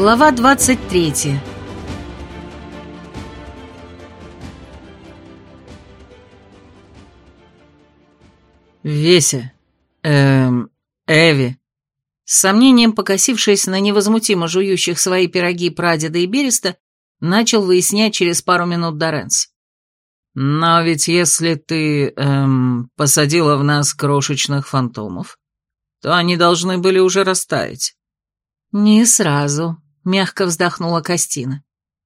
Глава 23 Веся. Эм... Эви. С сомнением покосившись на невозмутимо жующих свои пироги прадеда и Береста, начал выяснять через пару минут Доренс. «Но ведь если ты, эм, посадила в нас крошечных фантомов, то они должны были уже растаять». «Не сразу», — мягко вздохнула Костина,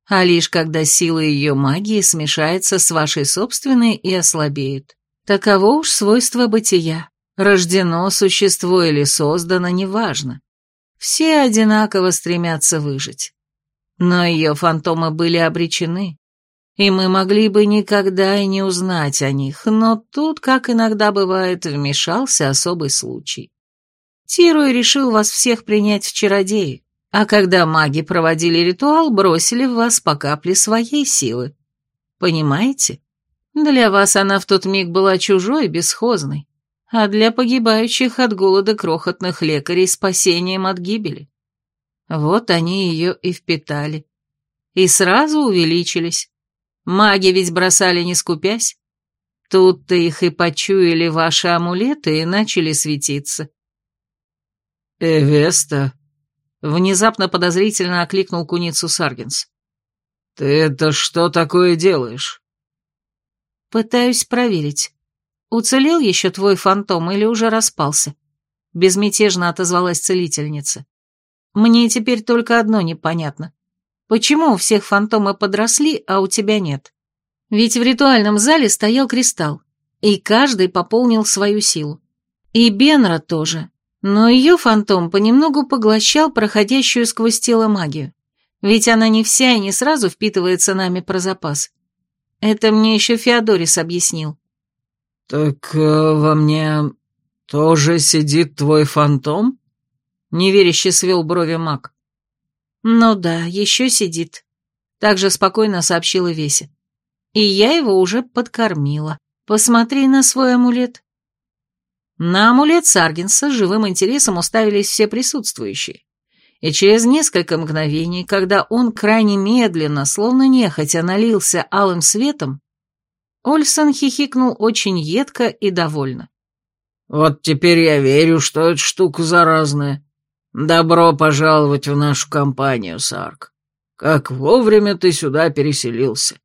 «а лишь когда сила ее магии смешается с вашей собственной и ослабеет. Таково уж свойство бытия. Рождено существо или создано, неважно. Все одинаково стремятся выжить. Но ее фантомы были обречены, и мы могли бы никогда и не узнать о них, но тут, как иногда бывает, вмешался особый случай. Тирой решил вас всех принять в чародеи, а когда маги проводили ритуал, бросили в вас по капле своей силы. Понимаете? Для вас она в тот миг была чужой, бесхозной, а для погибающих от голода крохотных лекарей спасением от гибели. Вот они ее и впитали. И сразу увеличились. Маги ведь бросали не скупясь. Тут-то их и почуяли ваши амулеты и начали светиться. «Эвеста», — внезапно подозрительно окликнул куницу Саргенс. «Ты это что такое делаешь?» «Пытаюсь проверить, уцелел еще твой фантом или уже распался?» Безмятежно отозвалась целительница. «Мне теперь только одно непонятно. Почему у всех фантомы подросли, а у тебя нет? Ведь в ритуальном зале стоял кристалл, и каждый пополнил свою силу. И Бенра тоже, но ее фантом понемногу поглощал проходящую сквозь тело магию. Ведь она не вся и не сразу впитывается нами про запас. Это мне еще Феодорис объяснил. «Так э, во мне тоже сидит твой фантом?» Неверяще свел брови маг. «Ну да, еще сидит», — также спокойно сообщила Веся. «И я его уже подкормила. Посмотри на свой амулет». На амулет Саргинса живым интересом уставились все присутствующие. И через несколько мгновений, когда он крайне медленно, словно нехотя, налился алым светом, Ольсон хихикнул очень едко и довольно. «Вот теперь я верю, что эта штука заразная. «Добро пожаловать в нашу компанию, Сарк. Как вовремя ты сюда переселился».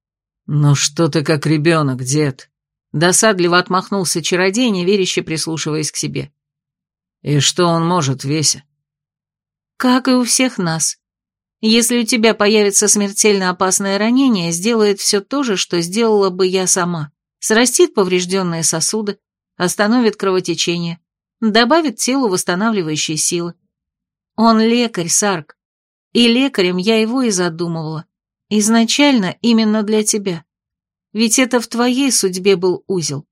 «Ну что ты как ребенок, дед?» Досадливо отмахнулся чародей, неверяще прислушиваясь к себе. «И что он может, Веся?» «Как и у всех нас. Если у тебя появится смертельно опасное ранение, сделает все то же, что сделала бы я сама. Срастит поврежденные сосуды, остановит кровотечение, добавит телу восстанавливающие силы. Он лекарь, Сарк. И лекарем я его и задумывала. Изначально именно для тебя. Ведь это в твоей судьбе был узел.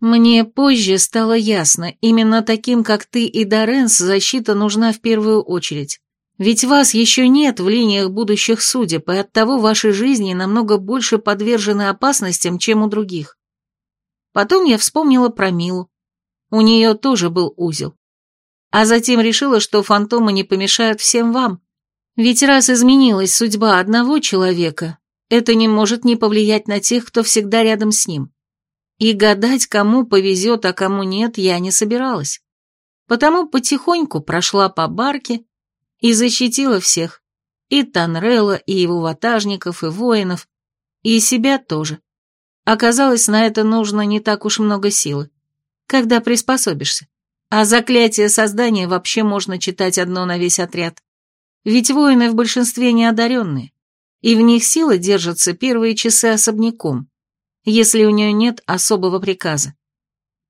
Мне позже стало ясно, именно таким, как ты и Доренс, защита нужна в первую очередь. Ведь вас еще нет в линиях будущих судеб, и оттого ваши жизни намного больше подвержены опасностям, чем у других. Потом я вспомнила про Милу. У нее тоже был узел. А затем решила, что фантомы не помешают всем вам. Ведь раз изменилась судьба одного человека, это не может не повлиять на тех, кто всегда рядом с ним. И гадать, кому повезет, а кому нет, я не собиралась. Потому потихоньку прошла по барке и защитила всех. И Танрелла, и его ватажников, и воинов, и себя тоже. Оказалось, на это нужно не так уж много силы, когда приспособишься. А заклятие создания вообще можно читать одно на весь отряд. Ведь воины в большинстве неодаренные, и в них сила держится первые часы особняком, если у нее нет особого приказа.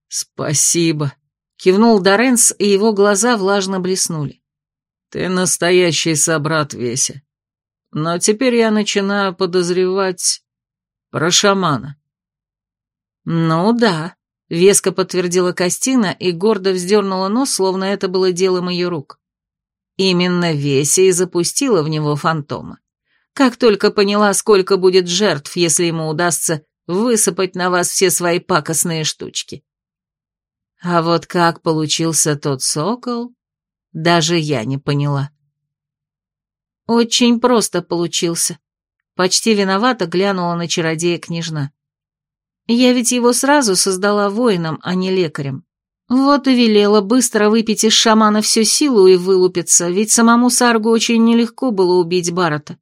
«Спасибо», — кивнул Доренс, и его глаза влажно блеснули. «Ты настоящий собрат, Веся. Но теперь я начинаю подозревать про шамана». «Ну да», Веско подтвердила Костина и гордо вздернула нос, словно это было делом ее рук. Именно Веся и запустила в него фантома. Как только поняла, сколько будет жертв, если ему удастся высыпать на вас все свои пакостные штучки. А вот как получился тот сокол, даже я не поняла. Очень просто получился. Почти виновата глянула на чародея княжна. Я ведь его сразу создала воином, а не лекарем. Вот и велела быстро выпить из шамана всю силу и вылупиться, ведь самому Саргу очень нелегко было убить Барата.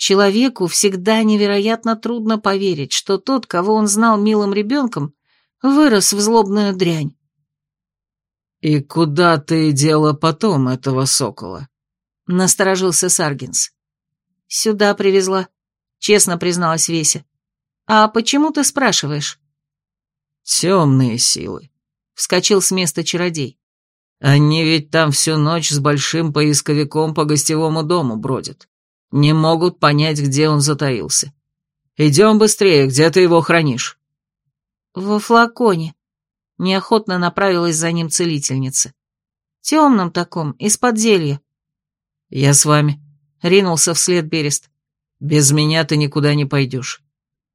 Человеку всегда невероятно трудно поверить, что тот, кого он знал милым ребенком, вырос в злобную дрянь. «И куда ты дела потом этого сокола?» — насторожился Саргинс. «Сюда привезла», — честно призналась Веся. «А почему ты спрашиваешь?» «Темные силы», — вскочил с места чародей. «Они ведь там всю ночь с большим поисковиком по гостевому дому бродят. Не могут понять, где он затаился. Идем быстрее, где ты его хранишь?» «Во флаконе», Неохотно направилась за ним целительница. Темном таком, из-под зелья. «Я с вами», — ринулся вслед Берест. «Без меня ты никуда не пойдешь».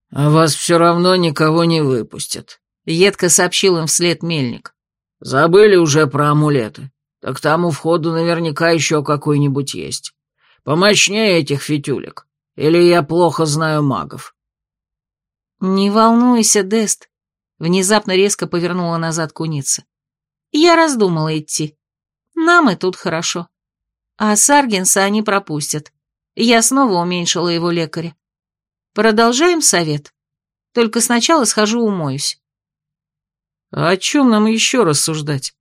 «А вас все равно никого не выпустят», — едко сообщил им вслед мельник. «Забыли уже про амулеты. Так там у входа наверняка еще какой-нибудь есть. Помощнее этих фитюлек. Или я плохо знаю магов». «Не волнуйся, Дест», Внезапно резко повернула назад куница. Я раздумала идти. Нам и тут хорошо. А Саргенса они пропустят. Я снова уменьшила его лекаря. Продолжаем совет. Только сначала схожу умоюсь. А о чем нам еще рассуждать?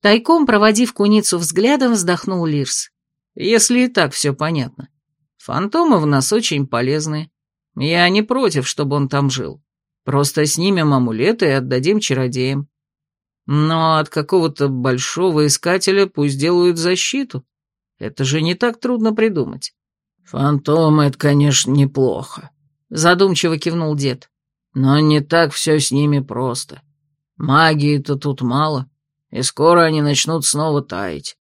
Тайком, проводив куницу взглядом, вздохнул Лирс. Если и так все понятно. Фантомы в нас очень полезные. Я не против, чтобы он там жил. Просто снимем амулеты и отдадим чародеям. Но от какого-то большого искателя пусть делают защиту. Это же не так трудно придумать. Фантомы — это, конечно, неплохо, — задумчиво кивнул дед. Но не так все с ними просто. Магии-то тут мало, и скоро они начнут снова таять.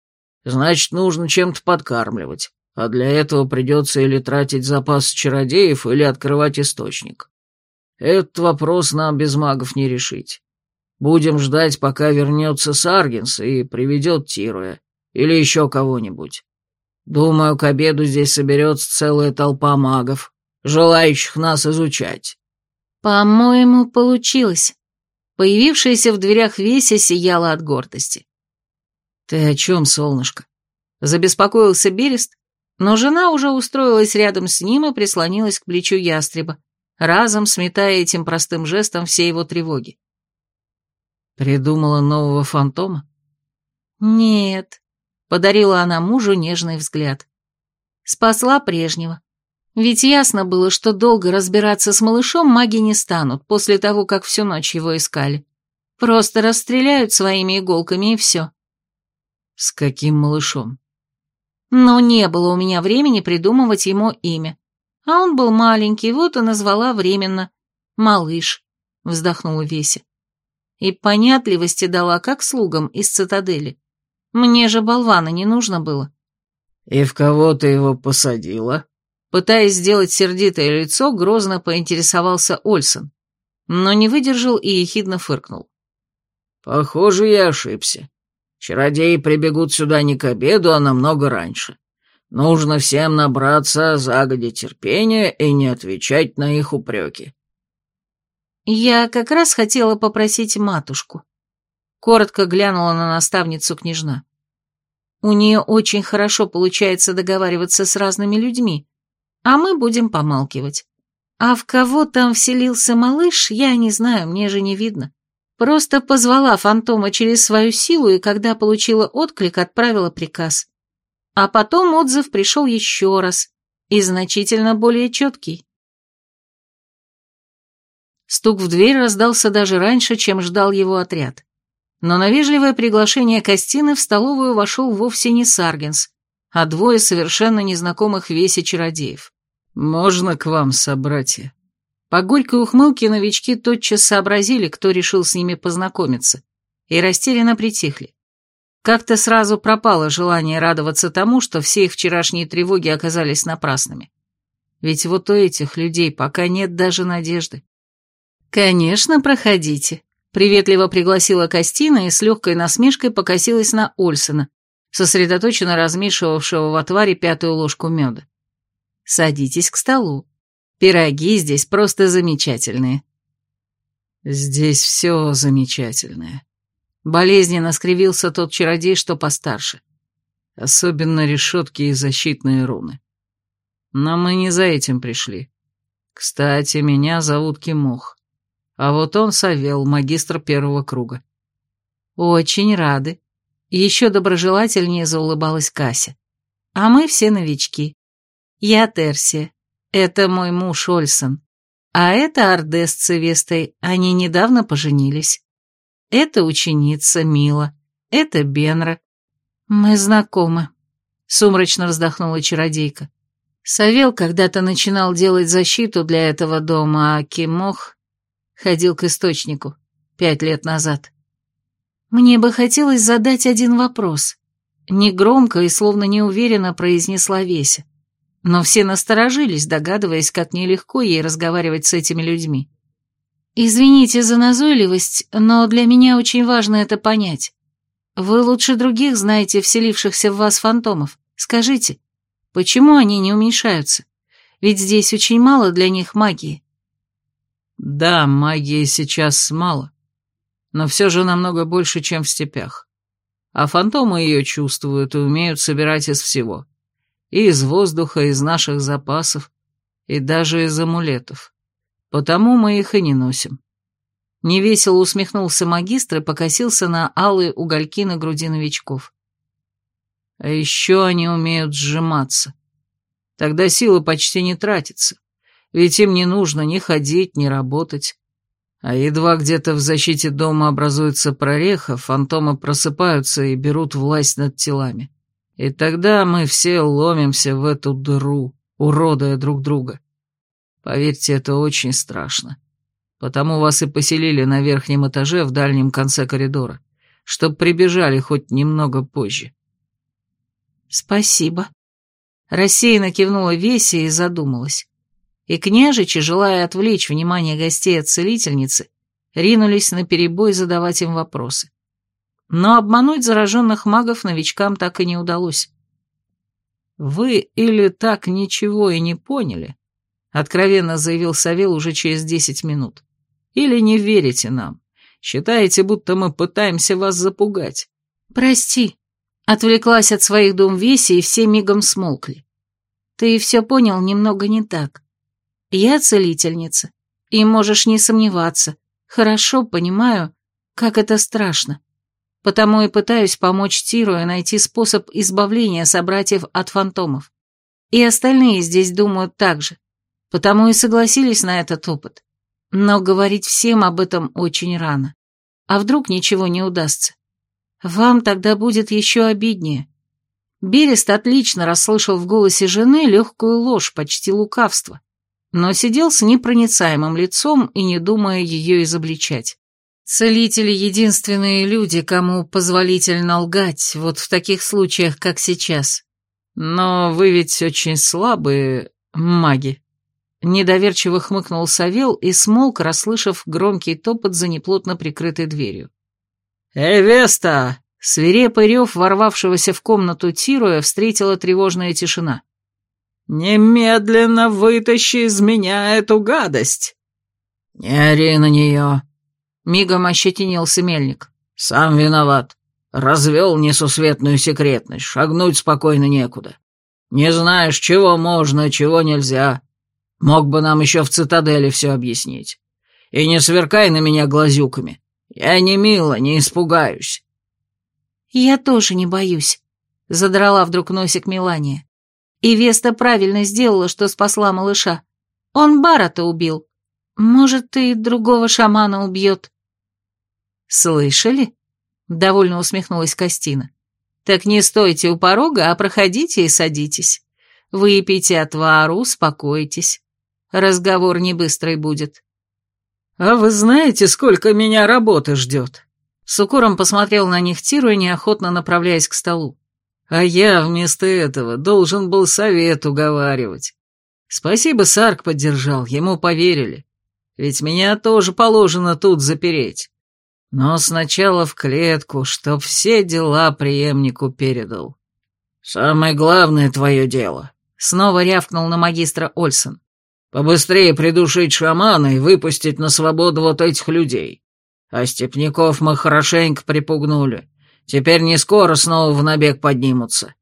Значит, нужно чем-то подкармливать, а для этого придется или тратить запас чародеев, или открывать источник. Этот вопрос нам без магов не решить. Будем ждать, пока вернется Саргинс и приведет Тируя. Или еще кого-нибудь. Думаю, к обеду здесь соберется целая толпа магов, желающих нас изучать. По-моему, получилось. Появившаяся в дверях Веся сияла от гордости. Ты о чем, солнышко? Забеспокоился Берест, но жена уже устроилась рядом с ним и прислонилась к плечу ястреба, разом сметая этим простым жестом все его тревоги. Придумала нового фантома? Нет, подарила она мужу нежный взгляд. Спасла прежнего. Ведь ясно было, что долго разбираться с малышом маги не станут после того, как всю ночь его искали. Просто расстреляют своими иголками и все. С каким малышом? Но не было у меня времени придумывать ему имя. А он был маленький, вот и назвала временно «малыш», — вздохнула Веся. И понятливости дала, как слугам из цитадели. Мне же болвана не нужно было. «И в кого ты его посадила?» Пытаясь сделать сердитое лицо, грозно поинтересовался Ольсон, но не выдержал и ехидно фыркнул. «Похоже, я ошибся. Чародеи прибегут сюда не к обеду, а намного раньше. Нужно всем набраться загоди терпения и не отвечать на их упреки. Я как раз хотела попросить матушку. Коротко глянула на наставницу княжна. У нее очень хорошо получается договариваться с разными людьми, а мы будем помалкивать. А в кого там вселился малыш, я не знаю, мне же не видно. Просто позвала фантома через свою силу, и когда получила отклик, отправила приказ. А потом отзыв пришел еще раз, и значительно более четкий. Стук в дверь раздался даже раньше, чем ждал его отряд. Но на вежливое приглашение Костины в столовую вошел вовсе не Саргенс, а двое совершенно незнакомых весе чародеев. «Можно к вам, собратья?» По горькой ухмылке новички тотчас сообразили, кто решил с ними познакомиться, и растерянно притихли. Как-то сразу пропало желание радоваться тому, что все их вчерашние тревоги оказались напрасными. Ведь вот у этих людей пока нет даже надежды. «Конечно, проходите», — приветливо пригласила Костина и с легкой насмешкой покосилась на Ольсона, сосредоточенно размешивавшего в отваре пятую ложку меда. «Садитесь к столу. Пироги здесь просто замечательные». «Здесь все замечательное», — болезненно скривился тот чародей, что постарше. Особенно решетки и защитные руны. Но мы не за этим пришли. Кстати, меня зовут Кимох. А вот он Савел, магистр первого круга. Очень рады. Еще доброжелательнее заулыбалась Кася. А мы все новички. Я Терсия. Это мой муж Ольсон. А это Ардес с Цевестой. Они недавно поженились. Это ученица Мила. Это Бенра. Мы знакомы. Сумрачно вздохнула чародейка. Савел когда-то начинал делать защиту для этого дома, а Кимох ходил к источнику пять лет назад. Мне бы хотелось задать один вопрос. Негромко и словно неуверенно произнесла Веся. Но все насторожились, догадываясь, как нелегко ей разговаривать с этими людьми. Извините за назойливость, но для меня очень важно это понять. Вы лучше других знаете вселившихся в вас фантомов. Скажите, Почему они не уменьшаются? Ведь здесь очень мало для них магии. Да, магии сейчас мало, но все же намного больше, чем в степях. А фантомы ее чувствуют и умеют собирать из всего. И из воздуха, из наших запасов, и даже из амулетов. Потому мы их и не носим. Невесело усмехнулся магистр и покосился на алые угольки на груди новичков. А еще они умеют сжиматься. Тогда сила почти не тратится, ведь им не нужно ни ходить, ни работать. А едва где-то в защите дома образуется прореха, фантомы просыпаются и берут власть над телами. И тогда мы все ломимся в эту дыру, уродуя друг друга. Поверьте, это очень страшно. Потому вас и поселили на верхнем этаже в дальнем конце коридора, чтоб прибежали хоть немного позже. «Спасибо». Рассеянно кивнула Веся и задумалась. И княжичи, желая отвлечь внимание гостей от целительницы, ринулись на перебой задавать им вопросы. Но обмануть зараженных магов новичкам так и не удалось. «Вы или так ничего и не поняли», — откровенно заявил Савел уже через десять минут, — «или не верите нам, считаете, будто мы пытаемся вас запугать». «Прости», Отвлеклась от своих дум Веси, и все мигом смолкли. Ты все понял немного не так. Я целительница, и можешь не сомневаться. Хорошо понимаю, как это страшно. Потому и пытаюсь помочь Тиру и найти способ избавления собратьев от фантомов. И остальные здесь думают так же. Потому и согласились на этот опыт. Но говорить всем об этом очень рано. А вдруг ничего не удастся? Вам тогда будет еще обиднее. Берест отлично расслышал в голосе жены легкую ложь, почти лукавство, но сидел с непроницаемым лицом и не думая ее изобличать. Целители — единственные люди, кому позволительно лгать, вот в таких случаях, как сейчас. Но вы ведь очень слабые маги. Недоверчиво хмыкнул Савел и смолк, расслышав громкий топот за неплотно прикрытой дверью. «Эй, Веста!» Свирепый рев ворвавшегося в комнату Тируя встретила тревожная тишина. «Немедленно вытащи из меня эту гадость!» «Не ори на нее!» Мигом ощетинился мельник. «Сам виноват. Развел несусветную секретность, шагнуть спокойно некуда. Не знаешь, чего можно, чего нельзя. Мог бы нам еще в цитадели все объяснить. И не сверкай на меня глазюками. «Я не мило, не испугаюсь». «Я тоже не боюсь», — задрала вдруг носик Мелания. «И Веста правильно сделала, что спасла малыша. Он Барата убил. Может, и другого шамана убьет». «Слышали?» — довольно усмехнулась Костина. «Так не стойте у порога, а проходите и садитесь. Выпейте отвару, успокойтесь. Разговор не быстрый будет». «А вы знаете, сколько меня работы ждет?» С укором посмотрел на них Тиру и неохотно направляясь к столу. «А я вместо этого должен был совет уговаривать. Спасибо, Сарк поддержал, ему поверили. Ведь меня тоже положено тут запереть. Но сначала в клетку, чтоб все дела преемнику передал. «Самое главное твое дело», — снова рявкнул на магистра Ольсон. «Побыстрее придушить шамана и выпустить на свободу вот этих людей. А степняков мы хорошенько припугнули. Теперь не скоро снова в набег поднимутся».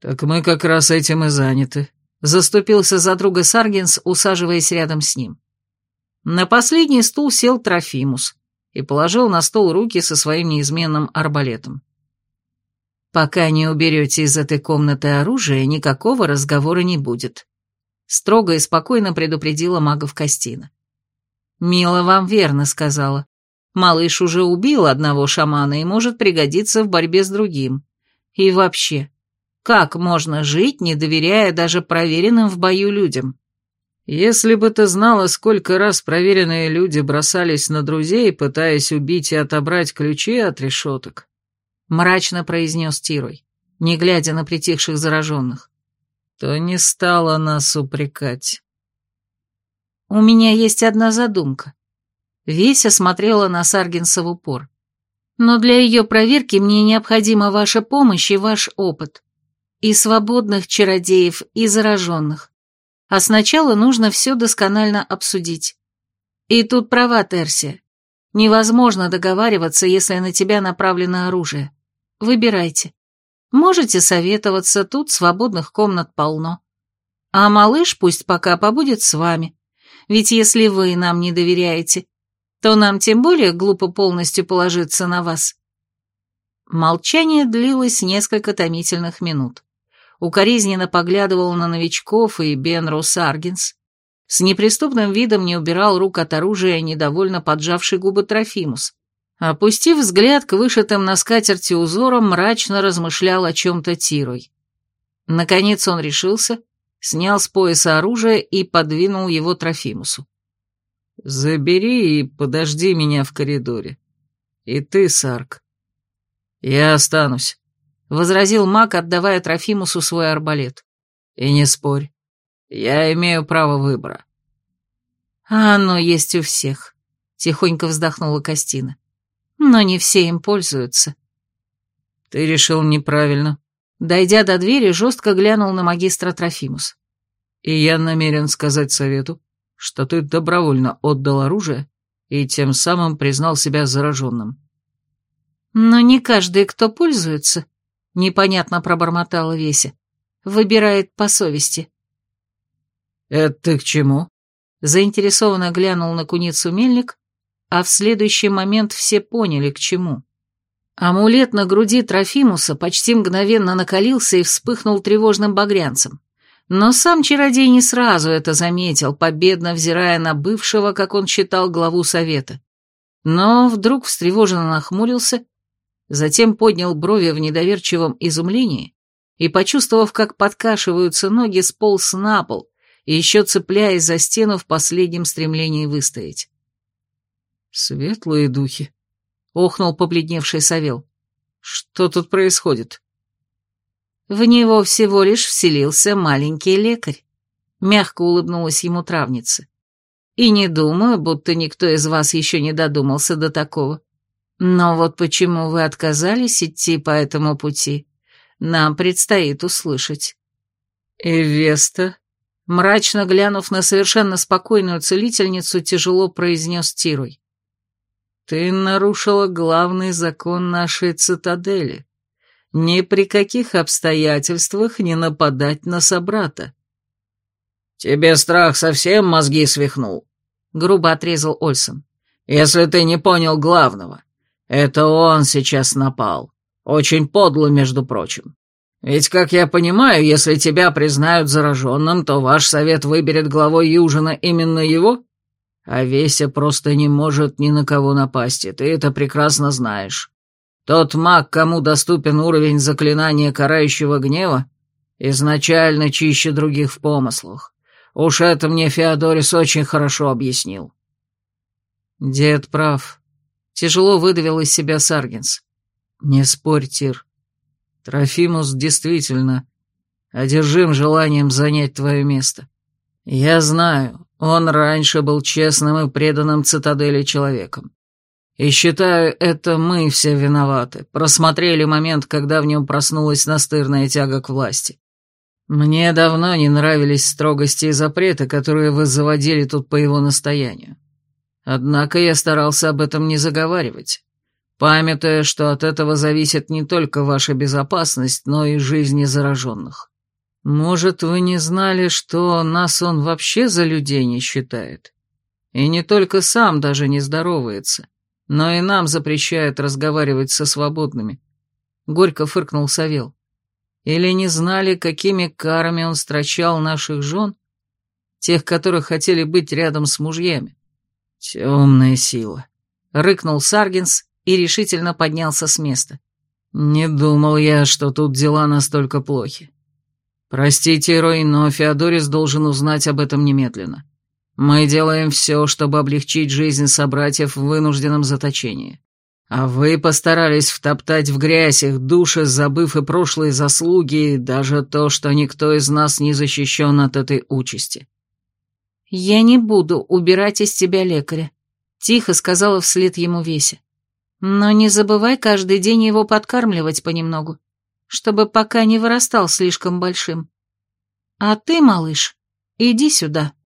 «Так мы как раз этим и заняты», — заступился за друга Саргинс, усаживаясь рядом с ним. На последний стул сел Трофимус и положил на стол руки со своим неизменным арбалетом. «Пока не уберете из этой комнаты оружие, никакого разговора не будет», — строго и спокойно предупредила магов Костина. «Мила вам верно сказала. Малыш уже убил одного шамана и может пригодиться в борьбе с другим. И вообще, как можно жить, не доверяя даже проверенным в бою людям?» Если бы ты знала, сколько раз проверенные люди бросались на друзей, пытаясь убить и отобрать ключи от решеток, — мрачно произнес Тирой, не глядя на притихших зараженных, — то не стала нас упрекать. «У меня есть одна задумка». Веся смотрела на Саргинса в упор. «Но для ее проверки мне необходима ваша помощь и ваш опыт. И свободных чародеев, и зараженных. А сначала нужно все досконально обсудить. И тут права Терсия. Невозможно договариваться, если на тебя направлено оружие. Выбирайте. Можете советоваться, тут свободных комнат полно. А малыш пусть пока побудет с вами. Ведь если вы нам не доверяете, то нам тем более глупо полностью положиться на вас. Молчание длилось несколько томительных минут укоризненно поглядывал на новичков и Бенру Саргинс. С неприступным видом не убирал рук от оружия, недовольно поджавший губы Трофимус. Опустив взгляд к вышитым на скатерти узорам, мрачно размышлял о чем-то Тирой. Наконец он решился, снял с пояса оружие и подвинул его Трофимусу. «Забери и подожди меня в коридоре. И ты, Сарк. Я останусь. — возразил маг, отдавая Трофимусу свой арбалет. «И не спорь. Я имею право выбора». «А оно есть у всех», — тихонько вздохнула Костина. «Но не все им пользуются». «Ты решил неправильно». Дойдя до двери, жестко глянул на магистра Трофимус. «И я намерен сказать совету, что ты добровольно отдал оружие и тем самым признал себя зараженным». «Но не каждый, кто пользуется, непонятно пробормотала Веся. Выбирает по совести. Это ты к чему? Заинтересованно глянул на куницу мельник, а в следующий момент все поняли, к чему. Амулет на груди Трофимуса почти мгновенно накалился и вспыхнул тревожным багрянцем. Но сам чародей не сразу это заметил, победно взирая на бывшего, как он считал, главу совета. Но вдруг встревоженно нахмурился затем поднял брови в недоверчивом изумлении и, почувствовав, как подкашиваются ноги, сполз на пол еще цепляясь за стену в последнем стремлении выстоять. «Светлые духи», — охнул побледневший Савел. «Что тут происходит?» В него всего лишь вселился маленький лекарь. Мягко улыбнулась ему травница. И не думаю, будто никто из вас еще не додумался до такого. Но вот почему вы отказались идти по этому пути, нам предстоит услышать. Эвеста, мрачно глянув на совершенно спокойную целительницу, тяжело произнес Тируй. Ты нарушила главный закон нашей цитадели. Ни при каких обстоятельствах не нападать на собрата. Тебе страх совсем мозги свихнул, грубо отрезал Ольсон. Если ты не понял главного. Это он сейчас напал. Очень подло, между прочим. Ведь, как я понимаю, если тебя признают зараженным, то ваш совет выберет главой Южина именно его? А Веся просто не может ни на кого напасть, и ты это прекрасно знаешь. Тот маг, кому доступен уровень заклинания карающего гнева, изначально чище других в помыслах. Уж это мне Феодорис очень хорошо объяснил. Дед прав. Тяжело выдавил из себя Саргинс. «Не спорь, Тир. Трофимус действительно одержим желанием занять твое место. Я знаю, он раньше был честным и преданным цитадели человеком. И считаю, это мы все виноваты, просмотрели момент, когда в нем проснулась настырная тяга к власти. Мне давно не нравились строгости и запреты, которые вы заводили тут по его настоянию. Однако я старался об этом не заговаривать, памятуя, что от этого зависит не только ваша безопасность, но и жизни зараженных. Может, вы не знали, что нас он вообще за людей не считает? И не только сам даже не здоровается, но и нам запрещает разговаривать со свободными. Горько фыркнул Савел. Или не знали, какими карами он страчал наших жен, тех, которых хотели быть рядом с мужьями? Темная сила. Рыкнул Саргинс и решительно поднялся с места. Не думал я, что тут дела настолько плохи. Простите, Рой, но Феодорис должен узнать об этом немедленно. Мы делаем все, чтобы облегчить жизнь собратьев в вынужденном заточении. А вы постарались втоптать в грязь их души, забыв и прошлые заслуги, и даже то, что никто из нас не защищен от этой участи. «Я не буду убирать из тебя лекаря», — тихо сказала вслед ему Веся. «Но не забывай каждый день его подкармливать понемногу, чтобы пока не вырастал слишком большим. А ты, малыш, иди сюда».